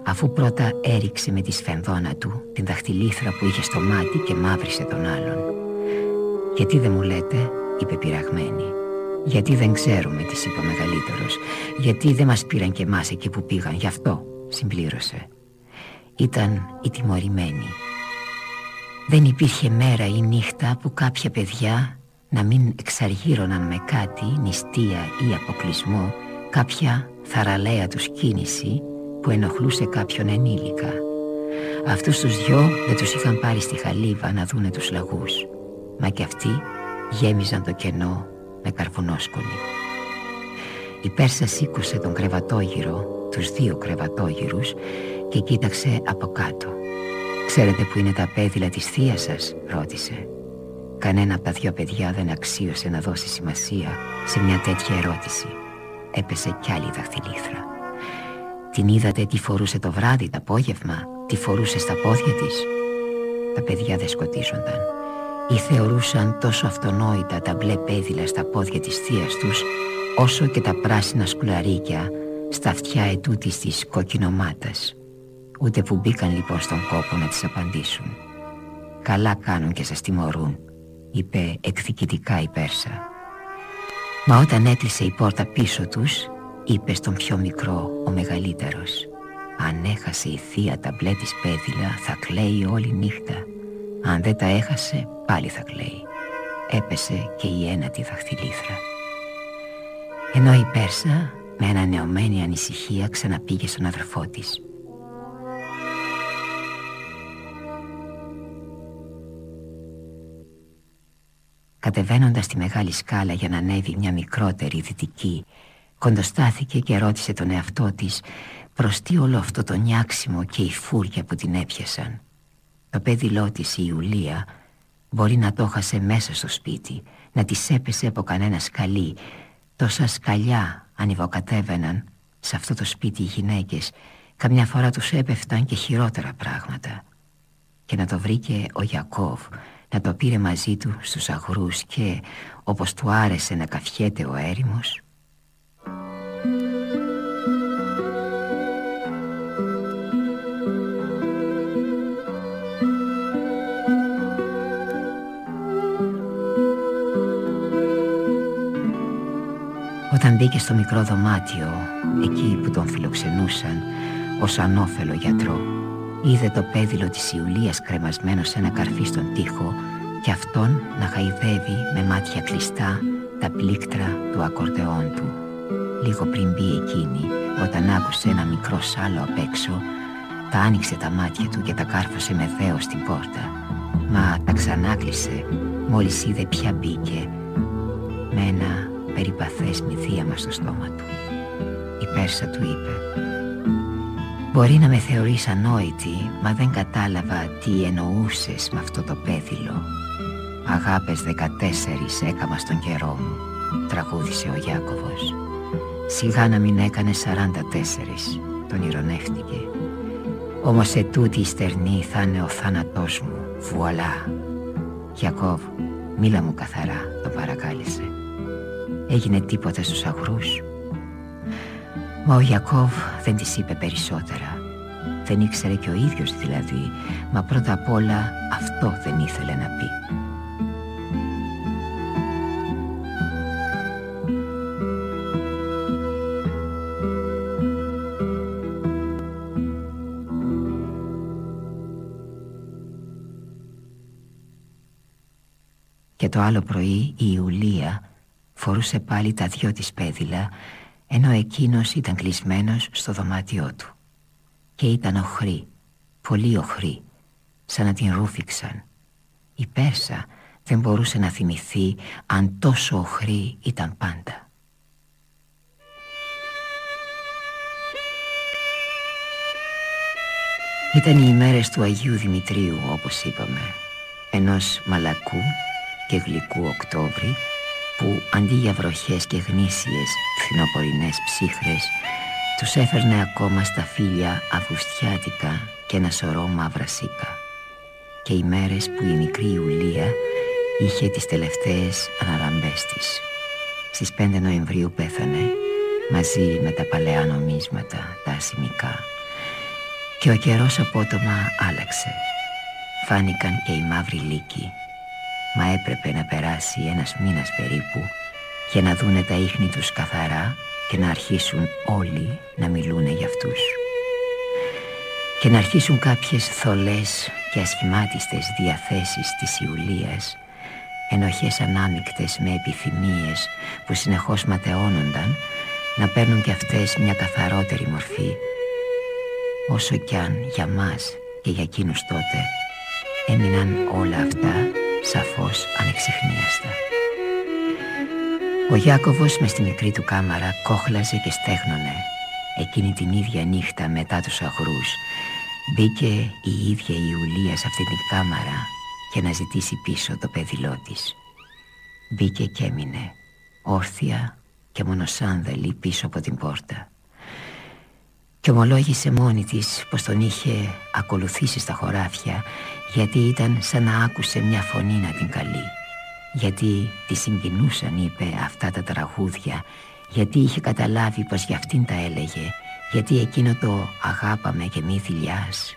Αφού πρώτα έριξε με τη σφενδόνα του Την δαχτυλίθρα που είχε στο μάτι και μαύρισε τον άλλον. «Γιατί δεν μου λέτε» είπε πειραγμένη. «Γιατί δεν ξέρουμε» της είπε ο μεγαλύτερος. «Γιατί δεν μας πήραν και εμάς εκεί που πήγαν Γι' αυτό» συμπλήρωσε. Ήταν η τιμωρημένη Δεν υπήρχε μέρα ή νύχτα που κάποια παιδιά να μην εξαργύρωναν με κάτι, νηστεία ή αποκλεισμό κάποια θαραλέα τους κίνηση που ενοχλούσε κάποιον ενήλικα. Αυτούς τους δυο δεν τους είχαν πάρει στη χαλίβα να δούνε τους λαγούς, μα και αυτοί γέμιζαν το κενό με καρβουνόσκονη. Η Πέρσα σήκωσε τον κρεβατόγυρο, τους δύο κρεβατόγυρους και κοίταξε από κάτω. «Ξέρετε που είναι τα πέδιλα της θείας σας» ρώτησε. Κανένα από τα δυο παιδιά δεν αξίωσε να δώσει σημασία σε μια τέτοια ερώτηση. Έπεσε κι άλλη δαχτυλίθρα. Την είδατε τι φορούσε το βράδυ, το απόγευμα, τι φορούσε στα πόδια της; Τα παιδιά δεν σκοτίζονταν. Ή θεωρούσαν τόσο αυτονόητα τα μπλε πέδιλα στα πόδια της θείας τους όσο και τα πράσινα σκουλαρίκια στα αυτιά ετούτης της κοκκινομάτας. Ούτε που μπήκαν λοιπόν στον κόπο να τις απαντήσουν. «Καλά κάνουν και σας τιμωρούν» είπε εκδικητικά η Πέρσα. Μα όταν έκλεισε η πόρτα πίσω τους είπε στον πιο μικρό ο μεγαλύτερος «Αν έχασε η θεία τα μπλε της πέδιλα θα κλαίει όλη νύχτα αν δεν τα έχασε πάλι θα κλαίει. Έπεσε και η ένατη δαχτυλίθρα Ενώ η Πέρσα με ανανεωμένη ανησυχία ξαναπήγε στον αδερφό της. Κατεβαίνοντας τη μεγάλη σκάλα για να ανέβει μια μικρότερη δυτική Κοντοστάθηκε και ρώτησε τον εαυτό της Προς τι όλο αυτό το νιάξιμο και η φούρια που την έπιασαν το πέδιλό της η Ιουλία μπορεί να το χασε μέσα στο σπίτι Να της έπεσε από κανένα σκαλί. Τόσα σκαλιά ανιβοκατέβαιναν σε αυτό το σπίτι οι γυναίκες. Καμιά φορά τους έπεφταν και χειρότερα πράγματα. Και να το βρήκε ο Γιακώβ Να το πήρε μαζί του στους αγρούς και όπως του άρεσε να καφιέται ο έρημος Όταν μπήκε στο μικρό δωμάτιο, εκεί που τον φιλοξενούσαν, ως ανώφελο γιατρό, είδε το πέδιλο της Ιουλίας κρεμασμένο σε ένα καρφί στον τοίχο και αυτόν να χαϊδεύει με μάτια κλειστά τα πλήκτρα του ακορδεόν του. Λίγο πριν μπει εκείνη, όταν άκουσε ένα μικρό σάλο απ' έξω, τα άνοιξε τα μάτια του και τα κάρφωσε με δέος στην πόρτα. Μα τα ξανάκλεισε μόλις είδε ποια μπήκε με ένα περιπαθές μυθίαμα στο στόμα του. Η Πέρσα του είπε «Μπορεί να με θεωρείς ανόητη, μα δεν κατάλαβα τι εννοούσες με αυτό το πέδιλο. Αγάπες δεκατέσσερις έκαμα στον καιρό μου», τραγούδισε ο Γιάκωβος. «Σιγά να μην έκανε σαράντα τέσσερις», τον ηρωνεύτηκε. «Όμως σε τούτη η στερνή θα είναι ο θάνατός μου, βουαλά». «Γιακώβ, μίλα μου καθαρά», τον παρακάλεσε. Έγινε τίποτα στους αγρούς. Μα ο Ιακώβ δεν της είπε περισσότερα. Δεν ήξερε και ο ίδιος δηλαδή Μα πρώτα απ' όλα αυτό δεν ήθελε να πει. Και το άλλο πρωί η Ιουλία φορούσε πάλι τα δυο της πέδιλα ενώ εκείνος ήταν κλεισμένος στο δωμάτιό του. Και ήταν οχρή, πολύ οχρή σαν να την ρούφηξαν. Η Πέρσα δεν μπορούσε να θυμηθεί αν τόσο οχρή ήταν πάντα. Ήταν οι ημέρες του Αγίου Δημητρίου όπως είπαμε ενός μαλακού και γλυκού Οκτώβρη που αντί για βροχές και γνήσιες φθινοπορεινές ψύχρες τους έφερνε ακόμα στα φίλια αυγουστιάτικα και ένα σωρό μαύρα σίκα και οι μέρες που η μικρή Ιουλία είχε τις τελευταίες αναλαμπές της. Στις 5 Νοεμβρίου πέθανε μαζί με τα παλαιά νομίσματα, τα ασημικά και ο καιρός απότομα άλλαξε. Φάνηκαν και οι μαύροι λύκοι Μα έπρεπε να περάσει ένας μήνας περίπου και να δούνε τα ίχνη τους καθαρά και να αρχίσουν όλοι να μιλούνε για αυτούς. Και να αρχίσουν κάποιες θολές και ασχημάτιστες διαθέσεις της Ιουλίας ενοχές ανάμεικτες με επιθυμίες που συνεχώς ματαιώνονταν να παίρνουν κι αυτές μια καθαρότερη μορφή όσο κι αν για μας και για εκείνους τότε έμειναν όλα αυτά σαφώς ανεξιχνίαστα. Ο Γιάκωβος μες στη μικρή του κάμαρα κόχλαζε και στέγνωνε. Εκείνη την ίδια νύχτα μετά τους αγρούς μπήκε η ίδια η Ιουλία σε αυτή την κάμαρα και να ζητήσει πίσω το παιδιλό της. Μπήκε και έμεινε, όρθια και μονοσάνδαλη πίσω από την πόρτα. Και ομολόγησε μόνη της πως τον είχε ακολουθήσει στα χωράφια γιατί ήταν σαν να άκουσε μια φωνή να την καλεί. Γιατί τη συγκινούσαν είπε αυτά τα τραγούδια γιατί είχε καταλάβει πως για αυτήν τα έλεγε γιατί εκείνο το αγάπαμε και μη θηλιάς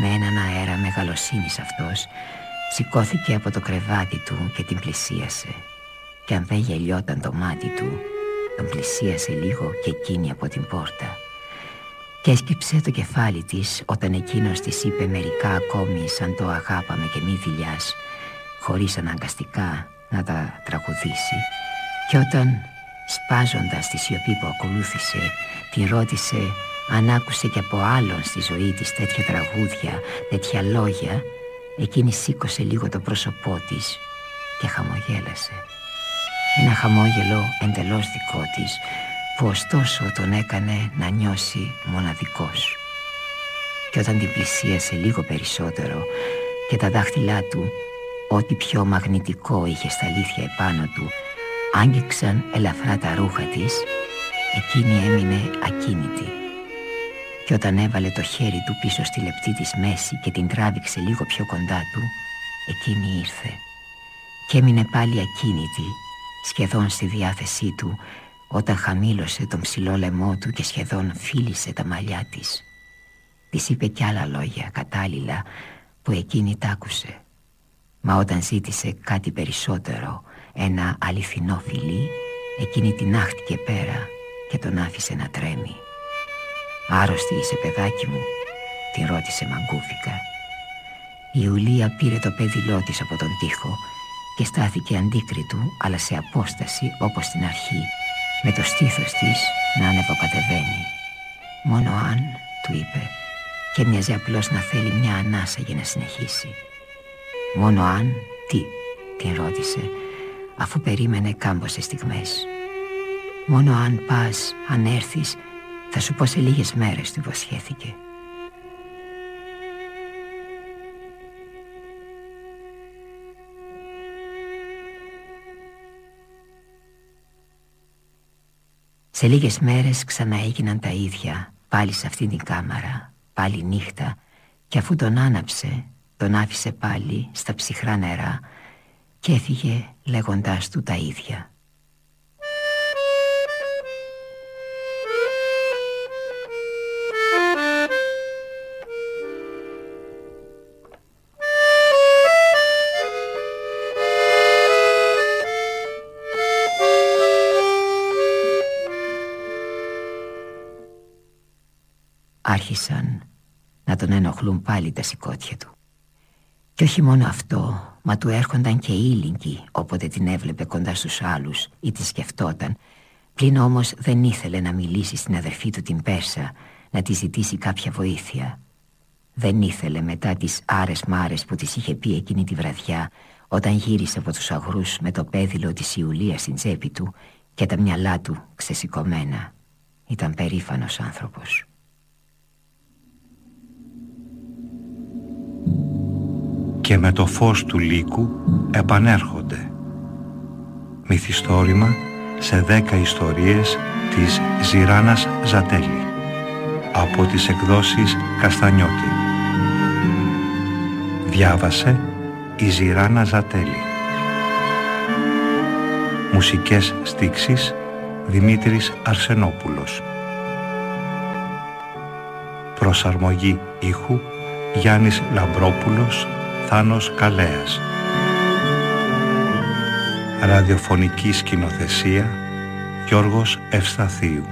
με έναν αέρα μεγαλοσύνης αυτός σηκώθηκε από το κρεβάτι του και την πλησίασε. Και αν δεν γελιόταν το μάτι του τον πλησίασε λίγο και εκείνη από την πόρτα. Και έσκυψε το κεφάλι της όταν εκείνος της είπε μερικά ακόμη σαν το αγάπαμε και μη δηλιάς χωρίς αναγκαστικά να τα τραγουδήσει. Και όταν σπάζοντας τη σιωπή που ακολούθησε την ρώτησε αν άκουσε και από άλλον στη ζωή της τέτοια τραγούδια, τέτοια λόγια εκείνη σήκωσε λίγο το πρόσωπό της και χαμογέλασε ένα χαμόγελο εντελώς δικό της που ωστόσο τον έκανε να νιώσει μοναδικός. Και όταν την πλησίασε λίγο περισσότερο και τα δάχτυλά του, ό,τι πιο μαγνητικό είχε στα αλήθεια επάνω του, άγγιξαν ελαφρά τα ρούχα της, εκείνη έμεινε ακίνητη. Και όταν έβαλε το χέρι του πίσω στη λεπτή της μέση και την τράβηξε λίγο πιο κοντά του, εκείνη ήρθε. Και έμεινε πάλι ακίνητη σχεδόν στη διάθεσή του όταν χαμήλωσε τον ψηλό λαιμό του και σχεδόν φίλησε τα μαλλιά της. Της είπε κι άλλα λόγια κατάλληλα που εκείνη τ' άκουσε. Μα όταν ζήτησε κάτι περισσότερο, ένα αληθινό φιλί, εκείνη την άχτηκε πέρα και τον άφησε να τρέμει. «Άρρωστη είσαι παιδάκι μου» την ρώτησε μαγκούφικα. Η Ιουλία πήρε το πέδιλό της από τον τοίχο και στάθηκε αντίκριτου αλλά σε απόσταση όπως στην αρχή με το στήθος της να ανεβοκατεβαίνει. Μόνο αν, του είπε, και μοιάζει απλώς να θέλει μια ανάσα για να συνεχίσει. Μόνο αν, τι, την ρώτησε, αφού περίμενε κάμποσες στιγμές. Μόνο αν πας, αν έρθεις, θα σου πω σε λίγες μέρες, του υποσχέθηκε. Σε λίγες μέρες ξανά έγιναν τα ίδια Πάλι σε αυτήν την κάμαρα Πάλι νύχτα Και αφού τον άναψε Τον άφησε πάλι στα ψυχρά νερά Και έφυγε λέγοντάς του τα ίδια άρχισαν να τον ενοχλούν πάλι τα σηκώτια του. Και όχι μόνο αυτό, μα του έρχονταν και ήλικοι όποτε την έβλεπε κοντά στους άλλους ή τη σκεφτόταν, πλην όμως δεν ήθελε να μιλήσει στην αδερφή του την Πέρσα, να τη ζητήσει κάποια βοήθεια. Δεν ήθελε μετά τις άρες μάρες που της είχε πει εκείνη τη βραδιά, όταν γύρισε από τους αγρούς με το πέδιλο της Ιουλίας στην τσέπη του και τα μυαλά του ξεσηκωμένα. Ήταν περήφανος άνθρωπος. Και με το φως του λύκου επανέρχονται. Μυθιστόρημα σε δέκα ιστορίες της Ζηράνας Ζατέλη από τις εκδόσεις Καστανιώτη. Διάβασε η Ζηράνα Ζατέλη. Μουσικές στίξεις Δημήτρης Αρσενόπουλος. Προσαρμογή ήχου Γιάννης Λαμπρόπουλος Θάνος Καλέας. Ραδιοφωνική σκηνοθεσία Γιώργος Ευσταθίου